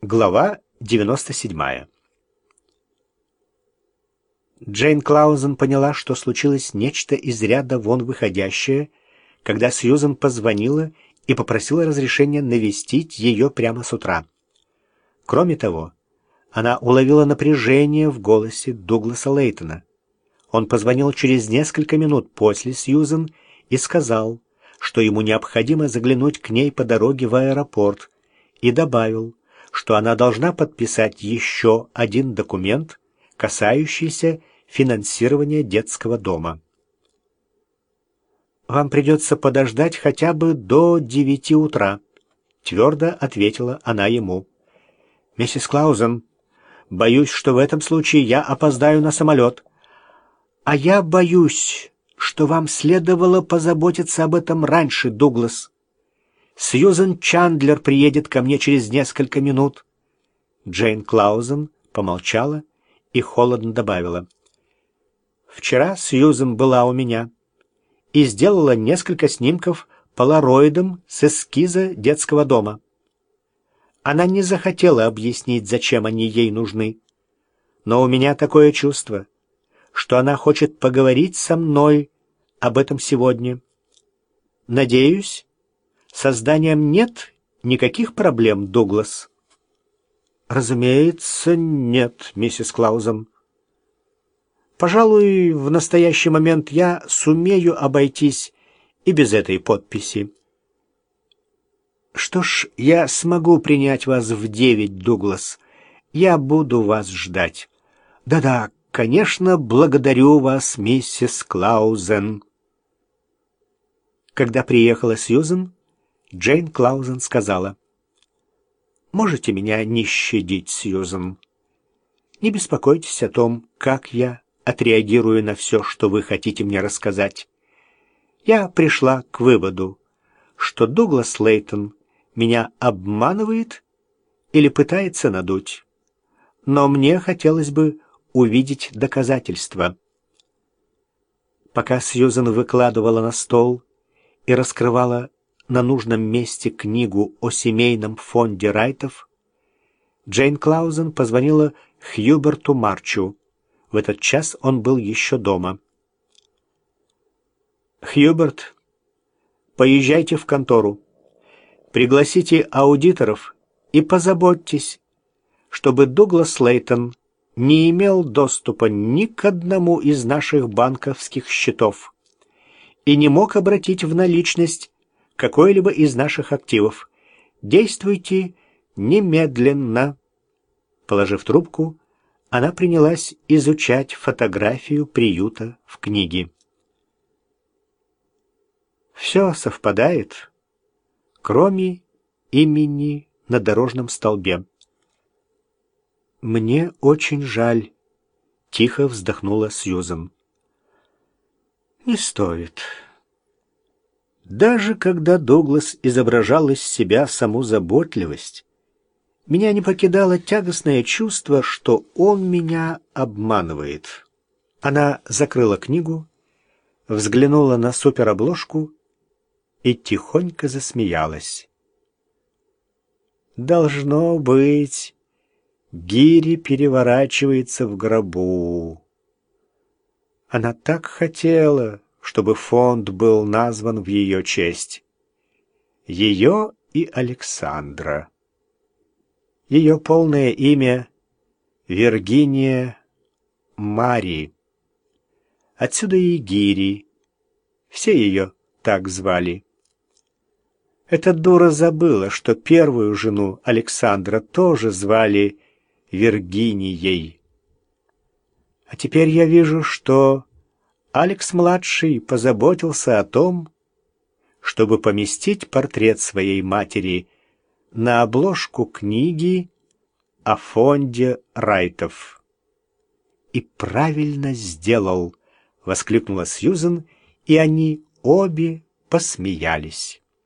Глава 97. Джейн Клаузен поняла, что случилось нечто из ряда вон выходящее, когда Сьюзен позвонила и попросила разрешения навестить ее прямо с утра. Кроме того, она уловила напряжение в голосе Дугласа Лейтона. Он позвонил через несколько минут после Сьюзен и сказал, что ему необходимо заглянуть к ней по дороге в аэропорт, и добавил, что она должна подписать еще один документ, касающийся финансирования детского дома. «Вам придется подождать хотя бы до девяти утра», — твердо ответила она ему. «Миссис Клаузен, боюсь, что в этом случае я опоздаю на самолет». «А я боюсь, что вам следовало позаботиться об этом раньше, Дуглас. Сьюзен Чандлер приедет ко мне через несколько минут». Джейн Клаузен помолчала и холодно добавила. «Вчера Сьюзен была у меня и сделала несколько снимков полароидом с эскиза детского дома. Она не захотела объяснить, зачем они ей нужны. Но у меня такое чувство, что она хочет поговорить со мной об этом сегодня. Надеюсь, созданием нет никаких проблем, Дуглас. Разумеется, нет, миссис Клаузен. Пожалуй, в настоящий момент я сумею обойтись и без этой подписи. Что ж, я смогу принять вас в девять, Дуглас. Я буду вас ждать. Да-да, конечно, благодарю вас, миссис Клаузен. Когда приехала Сьюзен, Джейн Клаузен сказала, «Можете меня не щадить, Сьюзен. Не беспокойтесь о том, как я отреагирую на все, что вы хотите мне рассказать. Я пришла к выводу, что Дуглас Лейтон меня обманывает или пытается надуть. Но мне хотелось бы увидеть доказательства. Пока Сьюзен выкладывала на стол и раскрывала на нужном месте книгу о семейном фонде Райтов, Джейн Клаузен позвонила Хьюберту Марчу, в этот час он был еще дома. «Хьюберт, поезжайте в контору. Пригласите аудиторов и позаботьтесь, чтобы Дуглас Лейтон не имел доступа ни к одному из наших банковских счетов и не мог обратить в наличность какой-либо из наших активов. Действуйте немедленно». Положив трубку, она принялась изучать фотографию приюта в книге. Все совпадает, кроме имени на дорожном столбе. «Мне очень жаль», — тихо вздохнула Сьюзан. «Не стоит». Даже когда Дуглас изображал из себя саму заботливость, меня не покидало тягостное чувство, что он меня обманывает. Она закрыла книгу, взглянула на суперобложку и тихонько засмеялась. Должно быть, Гири переворачивается в гробу. Она так хотела, чтобы фонд был назван в ее честь. Ее и Александра. Ее полное имя — Виргиния Мари. Отсюда и Гири. Все ее так звали. Эта дура забыла, что первую жену Александра тоже звали Виргинией. А теперь я вижу, что Алекс-младший позаботился о том, чтобы поместить портрет своей матери на обложку книги о фонде Райтов. «И правильно сделал!» — воскликнула Сьюзен, и они обе посмеялись.